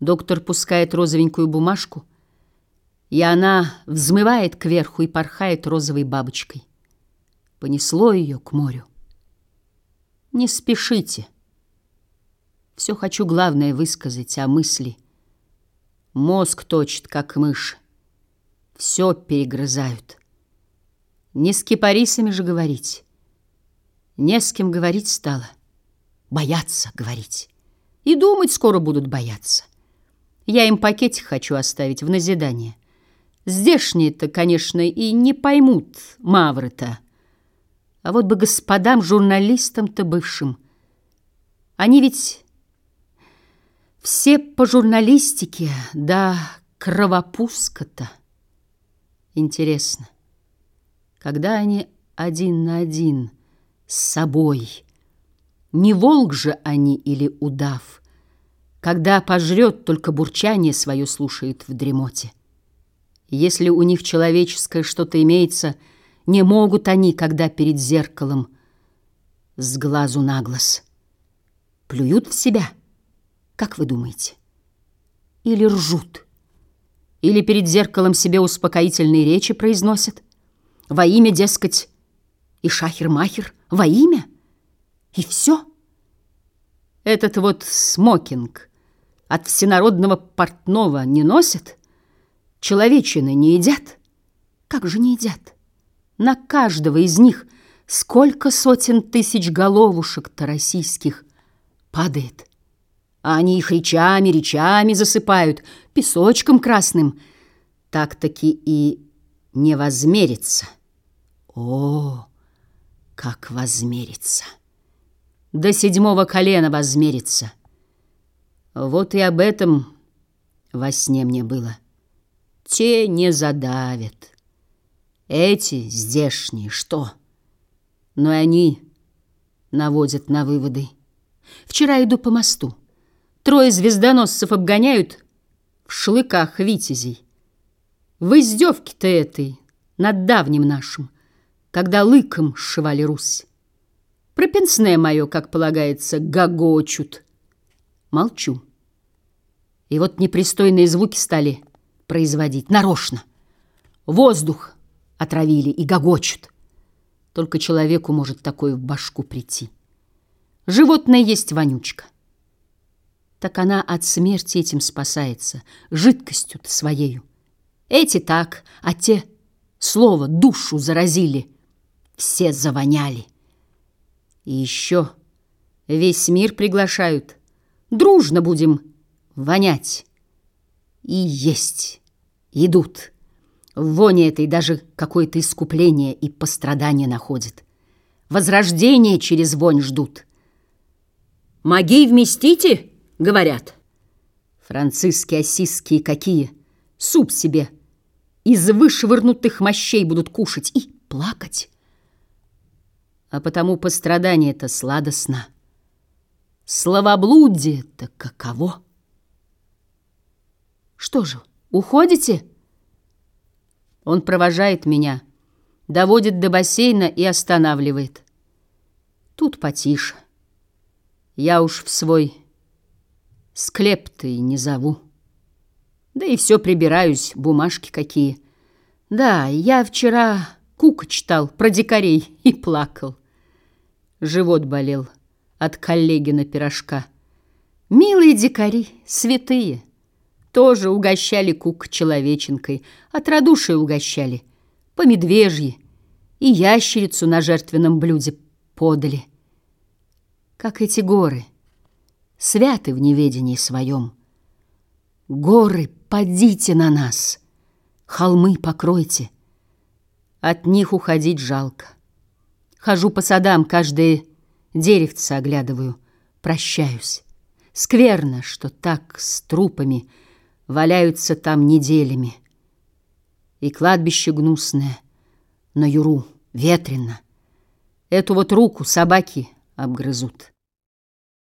Доктор пускает розовенькую бумажку, и она взмывает кверху и порхает розовой бабочкой. Понесло ее к морю. Не спешите. Все хочу главное высказать, а мысли. Мозг точит, как мышь. Все перегрызают. Не с кипарисами же говорить. Не с кем говорить стало. Бояться говорить. И думать скоро будут бояться. Я им пакетик хочу оставить в назидание. Здешние-то, конечно, и не поймут мавры-то. А вот бы господам журналистам-то бывшим. Они ведь все по журналистике, да кровопуска-то. Интересно, когда они один на один с собой, не волк же они или удав — когда пожрет, только бурчание свое слушает в дремоте. Если у них человеческое что-то имеется, не могут они, когда перед зеркалом, с глазу на глаз. Плюют в себя, как вы думаете? Или ржут? Или перед зеркалом себе успокоительные речи произносят? Во имя, дескать, и шахер-махер, во имя? И все? Этот вот смокинг — от всенародного портного не носят? Человечины не едят? Как же не едят? На каждого из них сколько сотен тысяч головушек-то российских падает. А они их речами, речами засыпают, песочком красным. Так-таки и не возмерится. О, как возмерится! До седьмого колена возмерится — вот и об этом во сне мне было. Те не задавят. Эти здешние что? Но они наводят на выводы. Вчера иду по мосту. Трое звездоносцев обгоняют в шлыках витязей. В издевке-то этой над давним нашим, когда лыком сшивали Русь. Про пенсне мое, как полагается, гогочут. Молчу. И вот непристойные звуки стали производить нарочно. Воздух отравили и гогочут. Только человеку может такое в башку прийти. Животное есть вонючка. Так она от смерти этим спасается, жидкостью-то своею. Эти так, а те слово, душу заразили, все завоняли. И еще весь мир приглашают. Дружно будем вонять. И есть. Идут. В воне этой даже какое-то искупление и пострадание находят. Возрождение через вонь ждут. «Магей вместите?» — говорят. Франциски осиские какие. Суп себе из вышвырнутых мощей будут кушать и плакать. А потому пострадание-то сладостно. Словоблудие-то каково? Что же, уходите? Он провожает меня, доводит до бассейна и останавливает. Тут потише. Я уж в свой склеп-то и не зову. Да и все прибираюсь, бумажки какие. Да, я вчера Кука читал про дикарей и плакал. Живот болел от коллегина пирожка. Милые дикари, святые тоже угощали кук человеченкой, от радушия угощали, по медвежьи, и ящерицу на жертвенном блюде подали. Как эти горы, святы в неведении своем. Горы, подите на нас, холмы покройте. От них уходить жалко. Хожу по садам, каждое деревце оглядываю, прощаюсь. Скверно, что так с трупами — валяются там неделями. И кладбище гнусное, на юру ветрено. Эту вот руку собаки обгрызут.